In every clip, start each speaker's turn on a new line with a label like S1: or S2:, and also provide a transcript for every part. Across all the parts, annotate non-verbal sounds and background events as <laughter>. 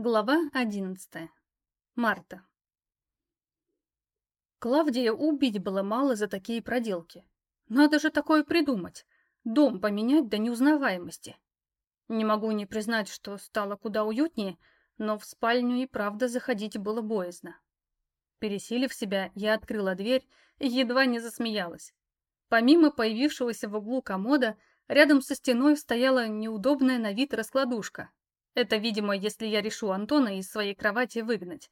S1: Глава одиннадцатая. Марта. Клавдия убить было мало за такие проделки. Надо же такое придумать. Дом поменять до неузнаваемости. Не могу не признать, что стало куда уютнее, но в спальню и правда заходить было боязно. Пересилив себя, я открыла дверь и едва не засмеялась. Помимо появившегося в углу комода, рядом со стеной стояла неудобная на вид раскладушка — это, видимо, если я решу Антона из своей кровати выгнать.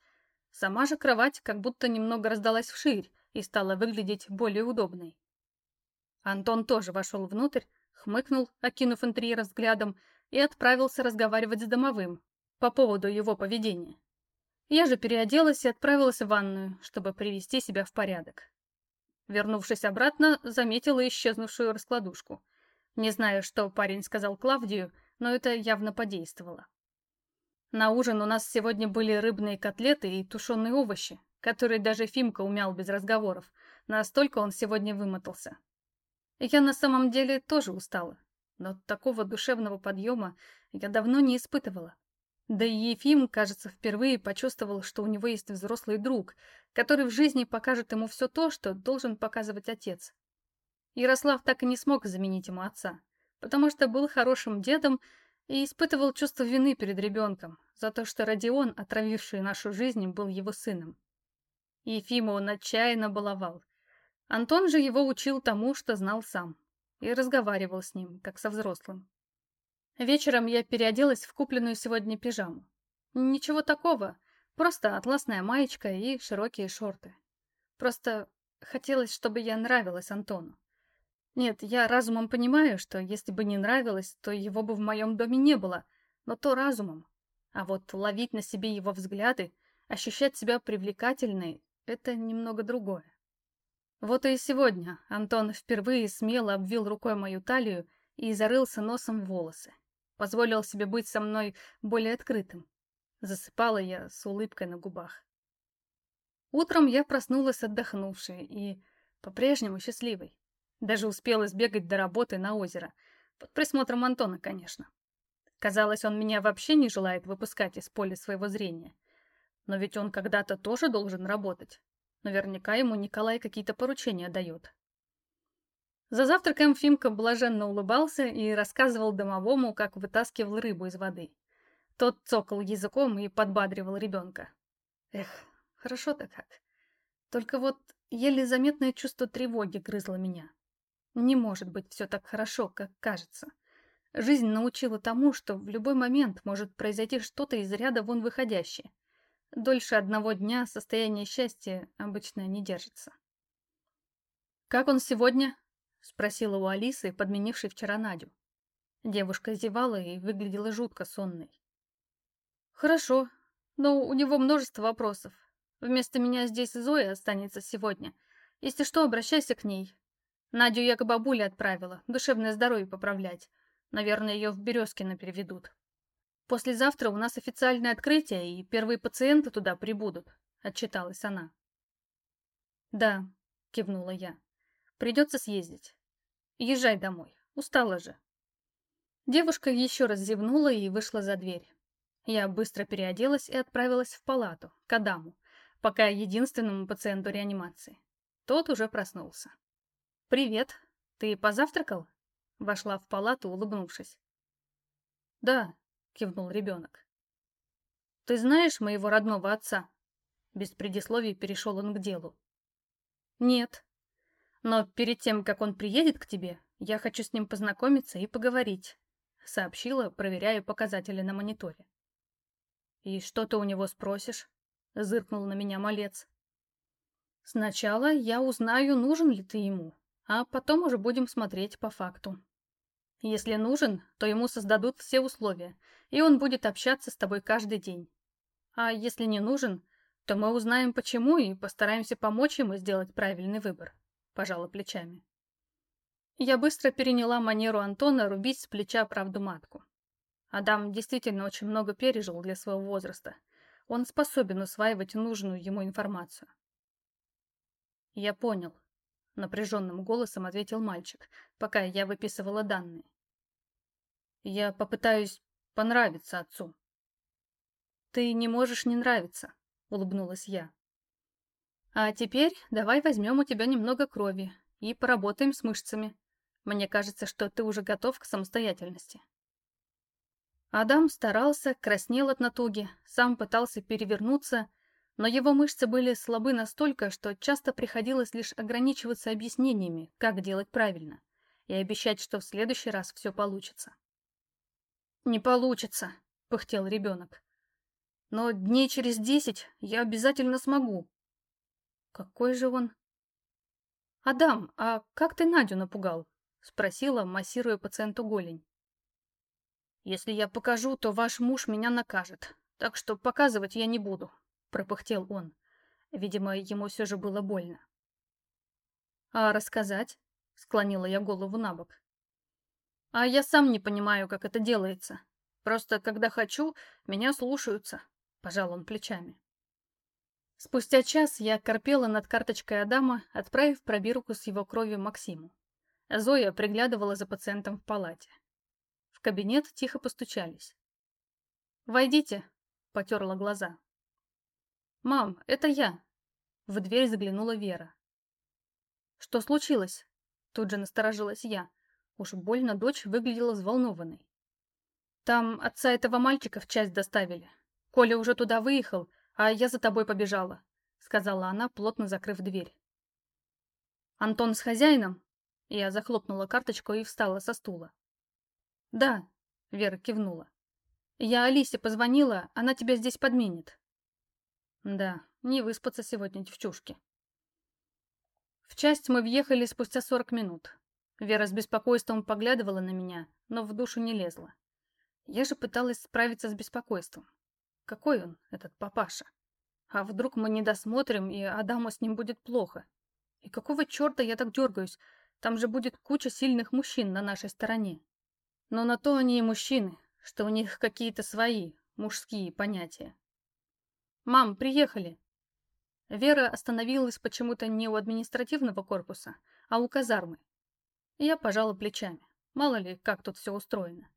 S1: Сама же кровать как будто немного раздалась вширь и стала выглядеть более удобной. Антон тоже вошел внутрь, хмыкнул, окинув интерьер взглядом, и отправился разговаривать с домовым по поводу его поведения. Я же переоделась и отправилась в ванную, чтобы привести себя в порядок. Вернувшись обратно, заметила исчезнувшую раскладушку. Не знаю, что парень сказал Клавдию, но это явно подействовало. На ужин у нас сегодня были рыбные котлеты и тушеные овощи, которые даже Фимка умял без разговоров. Настолько он сегодня вымотался. Я на самом деле тоже устала, но такого душевного подъема я давно не испытывала. Да и Ефим, кажется, впервые почувствовал, что у него есть взрослый друг, который в жизни покажет ему все то, что должен показывать отец. Ярослав так и не смог заменить ему отца, потому что был хорошим дедом и испытывал чувство вины перед ребенком за то, что Родион, отравивший нашу жизнь, был его сыном. Ефима он отчаянно баловал. Антон же его учил тому, что знал сам, и разговаривал с ним, как со взрослым. Вечером я переоделась в купленную сегодня пижаму. Ничего такого, просто атласная маечка и широкие шорты. Просто хотелось, чтобы я нравилась Антону. Нет, я разумом понимаю, что если бы не нравилось, то его бы в моем доме не было, но то разумом. А вот ловить на себе его взгляды, ощущать себя привлекательной — это немного другое. Вот и сегодня Антон впервые смело обвил рукой мою талию и зарылся носом в волосы. Позволил себе быть со мной более открытым. Засыпала я с улыбкой на губах. Утром я проснулась отдохнувшей и по-прежнему счастливой. Даже успела сбегать до работы на озеро. Под присмотром Антона, конечно. Казалось, он меня вообще не желает выпускать из поля своего зрения. Но ведь он когда-то тоже должен работать. Наверняка ему Николай какие-то поручения дает. За завтраком Фимка блаженно улыбался и рассказывал домовому, как вытаскивал рыбу из воды. Тот цокал языком и подбадривал ребенка. Эх, хорошо-то как. Только вот еле заметное чувство тревоги грызло меня. Не может быть все так хорошо, как кажется. Жизнь научила тому, что в любой момент может произойти что-то из ряда вон выходящее. Дольше одного дня состояние счастья обычно не держится. «Как он сегодня?» — спросила у Алисы, подменившей вчера Надю. Девушка зевала и выглядела жутко сонной. «Хорошо, но у него множество вопросов. Вместо меня здесь Зоя останется сегодня. Если что, обращайся к ней. Надю я к бабуле отправила, душевное здоровье поправлять. Наверное, ее в Березкино переведут. Послезавтра у нас официальное открытие, и первые пациенты туда прибудут», — отчиталась она. «Да», — кивнула я, — «придется съездить. Езжай домой, устала же». Девушка еще раз зевнула и вышла за дверь. Я быстро переоделась и отправилась в палату, к Адаму, пока единственному пациенту реанимации. Тот уже проснулся. «Привет. Ты позавтракал?» Вошла в палату, улыбнувшись. «Да», — кивнул ребенок. «Ты знаешь моего родного отца?» Без предисловий перешел он к делу. «Нет. Но перед тем, как он приедет к тебе, я хочу с ним познакомиться и поговорить», сообщила, проверяя показатели на мониторе. «И что ты у него спросишь?» зыркнул на меня малец. «Сначала я узнаю, нужен ли ты ему, а потом уже будем смотреть по факту. Если нужен, то ему создадут все условия, и он будет общаться с тобой каждый день. А если не нужен, то мы узнаем почему и постараемся помочь ему сделать правильный выбор», – пожала плечами. Я быстро переняла манеру Антона рубить с плеча правду матку. Адам действительно очень много пережил для своего возраста. Он способен усваивать нужную ему информацию. Я понял, напряженным голосом ответил мальчик, пока я выписывала данные. Я попытаюсь понравиться отцу. ты не можешь не нравиться», — улыбнулась я. «А теперь давай возьмем у тебя немного крови и поработаем с мышцами. Мне кажется, что ты уже готов к самостоятельности». Адам старался, краснел от натуги, сам пытался перевернуться, но его мышцы были слабы настолько, что часто приходилось лишь ограничиваться объяснениями, как делать правильно, и обещать, что в следующий раз все получится. «Не получится», — пыхтел ребенок. «Но дней через десять я обязательно смогу». «Какой же он...» «Адам, а как ты Надю напугал?» — спросила, массируя пациенту голень. «Если я покажу, то ваш муж меня накажет, так что показывать я не буду», — пропыхтел он. Видимо, ему все же было больно. «А рассказать?» — склонила я голову на бок. «А я сам не понимаю, как это делается. Просто, когда хочу, меня слушаются», — пожал он плечами. Спустя час я корпела над карточкой Адама, отправив пробирку с его кровью Максиму. Зоя приглядывала за пациентом в палате. В кабинет тихо постучались. «Войдите», — потерла глаза. «Мам, это я!» В дверь заглянула Вера. «Что случилось?» Тут же насторожилась я. Уж больно дочь выглядела взволнованной. «Там отца этого мальчика в часть доставили. Коля уже туда выехал, а я за тобой побежала», сказала она, плотно закрыв дверь. «Антон с хозяином?» Я захлопнула карточку и встала со стула. «Да», — Вера кивнула. «Я Алисе позвонила, она тебя здесь подменит. Да, не выспаться сегодня, девчушки. В часть мы въехали спустя сорок минут. Вера с беспокойством поглядывала на меня, но в душу не лезла. Я же пыталась справиться с беспокойством. Какой он, этот папаша? А вдруг мы не досмотрим, и Адаму с ним будет плохо? И какого черта я так дергаюсь? Там же будет куча сильных мужчин на нашей стороне. Но на то они и мужчины, что у них какие-то свои, мужские понятия. «Мам, приехали!» Вера остановилась почему-то не у административного корпуса, а у казармы. Я пожала плечами. Мало ли, как тут все устроено.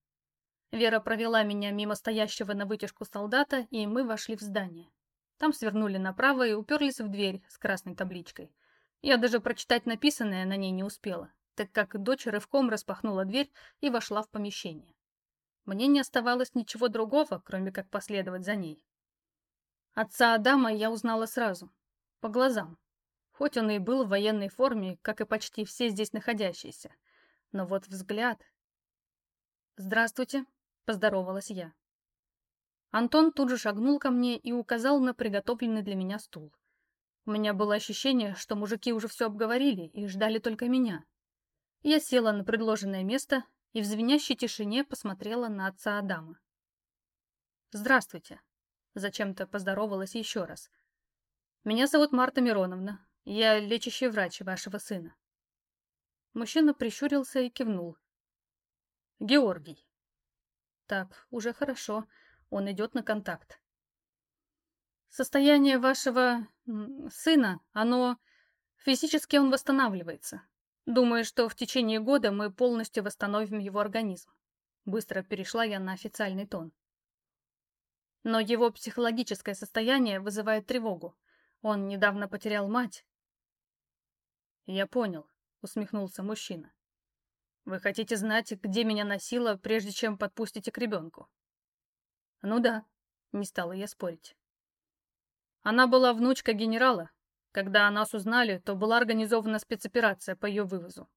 S1: Вера провела меня мимо стоящего на вытяжку солдата, и мы вошли в здание. Там свернули направо и уперлись в дверь с красной табличкой. Я даже прочитать написанное на ней не успела, так как дочь рывком распахнула дверь и вошла в помещение. Мне не оставалось ничего другого, кроме как последовать за ней. Отца Адама я узнала сразу, по глазам. Хоть он и был в военной форме, как и почти все здесь находящиеся. Но вот взгляд... «Здравствуйте», — поздоровалась я. Антон тут же шагнул ко мне и указал на приготовленный для меня стул. У меня было ощущение, что мужики уже все обговорили и ждали только меня. Я села на предложенное место и в звенящей тишине посмотрела на отца Адама. «Здравствуйте», Зачем-то поздоровалась еще раз. «Меня зовут Марта Мироновна. Я лечащий врач вашего сына». Мужчина прищурился и кивнул. «Георгий». «Так, уже хорошо. Он идет на контакт». «Состояние вашего... сына, оно... Физически он восстанавливается. Думаю, что в течение года мы полностью восстановим его организм». Быстро перешла я на официальный тон. Но его психологическое состояние вызывает тревогу. Он недавно потерял мать. «Я понял», — усмехнулся мужчина. «Вы хотите знать, где меня носило, прежде чем подпустите к ребенку?» «Ну да», — не стала я спорить. Она была внучка генерала. Когда о нас узнали, то была организована спецоперация по ее вывозу.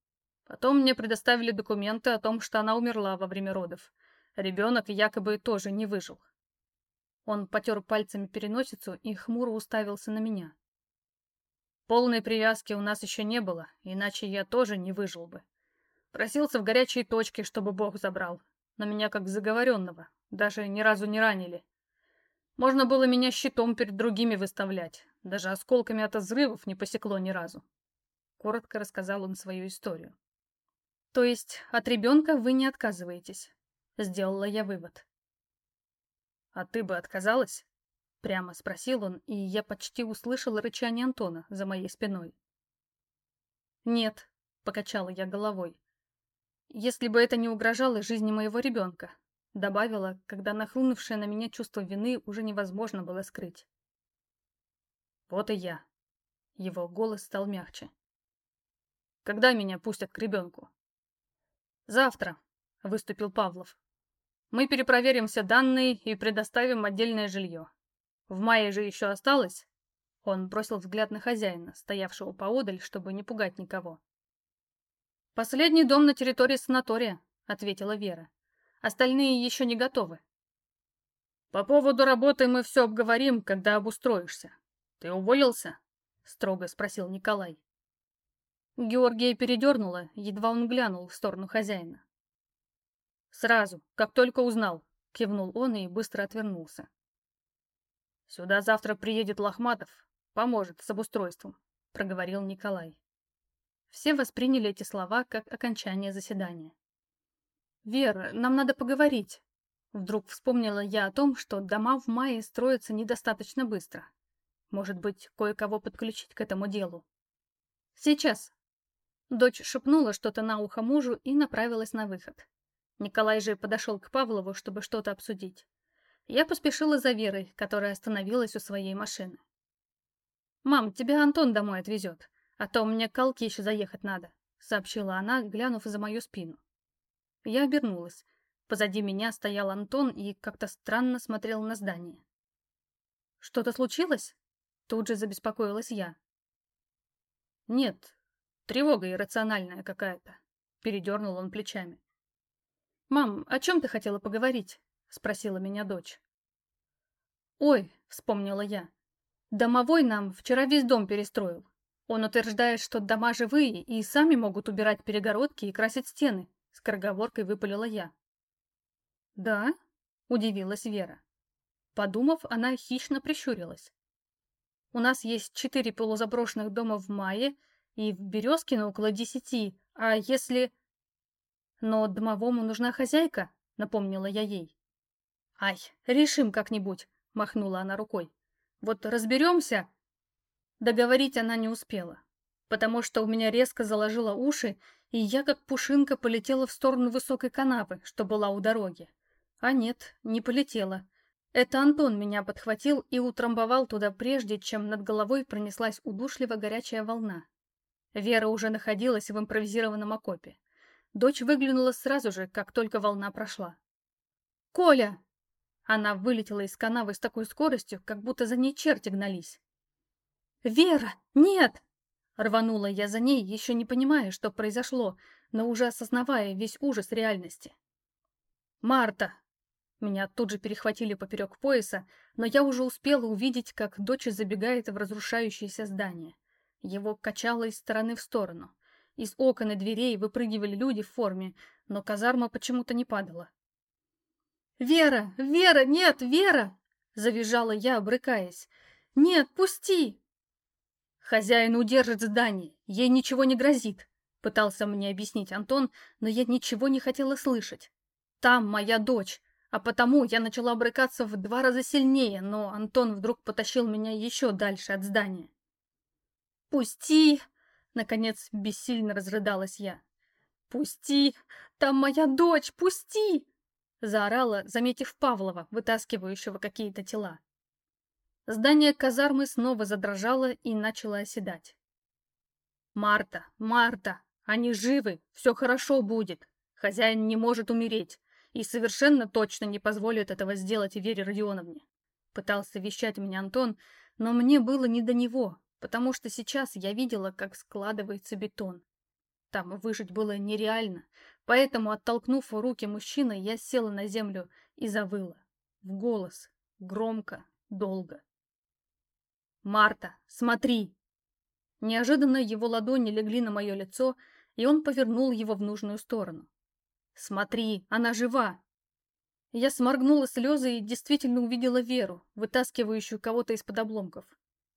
S1: Потом мне предоставили документы о том, что она умерла во время родов. Ребенок якобы тоже не выжил. Он потер пальцами переносицу и хмуро уставился на меня. Полной привязки у нас еще не было, иначе я тоже не выжил бы. Просился в горячие точки, чтобы Бог забрал. Но меня как заговоренного, даже ни разу не ранили. Можно было меня щитом перед другими выставлять. Даже осколками от взрывов не посекло ни разу. Коротко рассказал он свою историю. То есть от ребенка вы не отказываетесь? Сделала я вывод. «А ты бы отказалась?» Прямо спросил он, и я почти услышала рычание Антона за моей спиной. «Нет», — покачала я головой. «Если бы это не угрожало жизни моего ребенка. добавила, когда нахлынувшее на меня чувство вины уже невозможно было скрыть. Вот и я. Его голос стал мягче. Когда меня пустят к ребенку? Завтра, выступил Павлов. Мы перепроверим все данные и предоставим отдельное жилье. В мае же еще осталось? Он бросил взгляд на хозяина, стоявшего поодаль, чтобы не пугать никого. «Последний дом на территории санатория», — ответила Вера. «Остальные еще не готовы». «По поводу работы мы все обговорим, когда обустроишься. Ты уволился?» — строго спросил Николай. Георгия передернула, едва он глянул в сторону хозяина. «Сразу, как только узнал», — кивнул он и быстро отвернулся. «Сюда завтра приедет Лохматов, поможет с обустройством», — проговорил Николай. Все восприняли эти слова как окончание заседания. «Вер, нам надо поговорить». Вдруг вспомнила я о том, что дома в мае строятся недостаточно быстро. Может быть, кое-кого подключить к этому делу. «Сейчас». Дочь шепнула что-то на ухо мужу и направилась на выход. Николай же подошел к Павлову, чтобы что-то обсудить. Я поспешила за Верой, которая остановилась у своей машины. «Мам, тебя Антон домой отвезет. «А то мне к Алке еще заехать надо», — сообщила она, глянув за мою спину. Я обернулась. Позади меня стоял Антон и как-то странно смотрел на здание. «Что-то случилось?» Тут же забеспокоилась я. «Нет, тревога иррациональная какая-то», — передернул он плечами. «Мам, о чем ты хотела поговорить?» — спросила меня дочь. «Ой», — вспомнила я, — «домовой нам вчера весь дом перестроил. Он утверждает, что дома живые и сами могут убирать перегородки и красить стены. Скороговоркой выпалила я. Да? Удивилась Вера. Подумав, она хищно прищурилась. У нас есть четыре полузаброшенных дома в мае и в Березкино около десяти. А если... Но домовому нужна хозяйка, напомнила я ей. Ай, решим как-нибудь, махнула она рукой. Вот разберемся, Договорить она не успела, потому что у меня резко заложило уши, и я как пушинка полетела в сторону высокой канавы, что была у дороги. А нет, не полетела. Это Антон меня подхватил и утрамбовал туда прежде, чем над головой пронеслась удушливо горячая волна. Вера уже находилась в импровизированном окопе. Дочь выглянула сразу же, как только волна прошла. «Коля!» Она вылетела из канавы с такой скоростью, как будто за ней черти гнались. «Вера, нет!» Рванула я за ней, еще не понимая, что произошло, но уже осознавая весь ужас реальности. «Марта!» Меня тут же перехватили поперек пояса, но я уже успела увидеть, как дочь забегает в разрушающееся здание. Его качало из стороны в сторону. Из окон и дверей выпрыгивали люди в форме, но казарма почему-то не падала. «Вера! Вера! Нет! Вера!» — завизжала я, обрыкаясь. «Нет, пусти!» «Хозяин удержит здание, ей ничего не грозит», — пытался мне объяснить Антон, но я ничего не хотела слышать. «Там моя дочь, а потому я начала брыкаться в два раза сильнее, но Антон вдруг потащил меня еще дальше от здания». «Пусти!» — наконец бессильно разрыдалась я. «Пусти! Там моя дочь! Пусти!» — заорала, заметив Павлова, вытаскивающего какие-то тела. Здание казармы снова задрожало и начало оседать. «Марта! Марта! Они живы! Все хорошо будет! Хозяин не может умереть и совершенно точно не позволит этого сделать Вере Родионовне!» Пытался вещать меня Антон, но мне было не до него, потому что сейчас я видела, как складывается бетон. Там выжить было нереально, поэтому, оттолкнув руки мужчины, я села на землю и завыла. В голос, громко, долго. «Марта, смотри!» Неожиданно его ладони легли на мое лицо, и он повернул его в нужную сторону. «Смотри, она жива!» Я сморгнула слезы и действительно увидела Веру, вытаскивающую кого-то из-под обломков.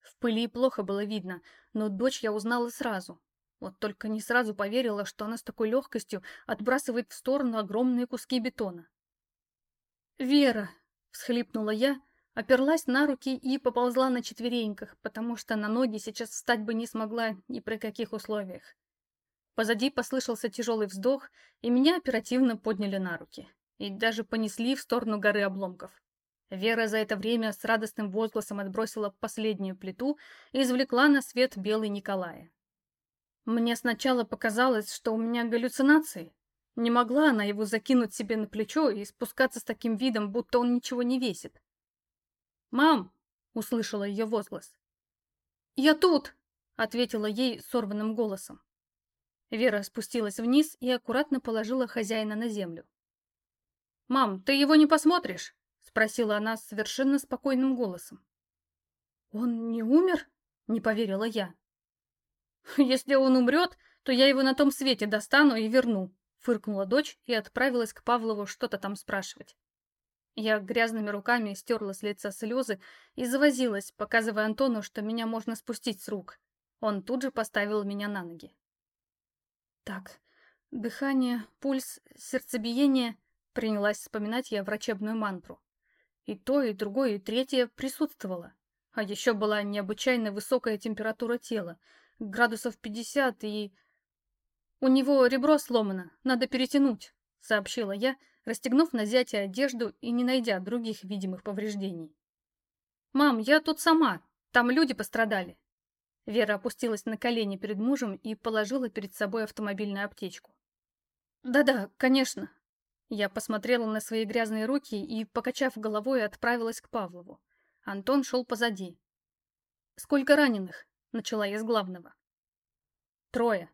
S1: В пыли плохо было видно, но дочь я узнала сразу. Вот только не сразу поверила, что она с такой легкостью отбрасывает в сторону огромные куски бетона. «Вера!» — всхлипнула я, Оперлась на руки и поползла на четвереньках, потому что на ноги сейчас встать бы не смогла ни при каких условиях. Позади послышался тяжелый вздох, и меня оперативно подняли на руки. и даже понесли в сторону горы обломков. Вера за это время с радостным возгласом отбросила последнюю плиту и извлекла на свет белый Николая. Мне сначала показалось, что у меня галлюцинации. Не могла она его закинуть себе на плечо и спускаться с таким видом, будто он ничего не весит. «Мам!» — услышала ее возглас. «Я тут!» — ответила ей сорванным голосом. Вера спустилась вниз и аккуратно положила хозяина на землю. «Мам, ты его не посмотришь?» — спросила она совершенно спокойным голосом. «Он не умер?» — не поверила я. <laughs> «Если он умрет, то я его на том свете достану и верну», — фыркнула дочь и отправилась к Павлову что-то там спрашивать. Я грязными руками стерла с лица слезы и завозилась, показывая Антону, что меня можно спустить с рук. Он тут же поставил меня на ноги. Так, дыхание, пульс, сердцебиение. Принялась вспоминать я врачебную мантру. И то, и другое, и третье присутствовало. А еще была необычайно высокая температура тела, градусов 50, и... «У него ребро сломано, надо перетянуть», — сообщила я, расстегнув на зятя одежду и не найдя других видимых повреждений. «Мам, я тут сама, там люди пострадали». Вера опустилась на колени перед мужем и положила перед собой автомобильную аптечку. «Да-да, конечно». Я посмотрела на свои грязные руки и, покачав головой, отправилась к Павлову. Антон шел позади. «Сколько раненых?» — начала я с главного. «Трое.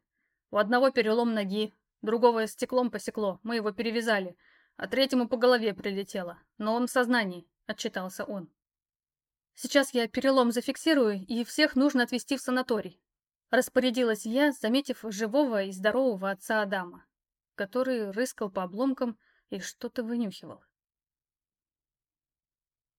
S1: У одного перелом ноги, другого стеклом посекло, мы его перевязали, а третьему по голове прилетело, но он в сознании», — отчитался он. Сейчас я перелом зафиксирую, и всех нужно отвезти в санаторий. Распорядилась я, заметив живого и здорового отца Адама, который рыскал по обломкам и что-то вынюхивал.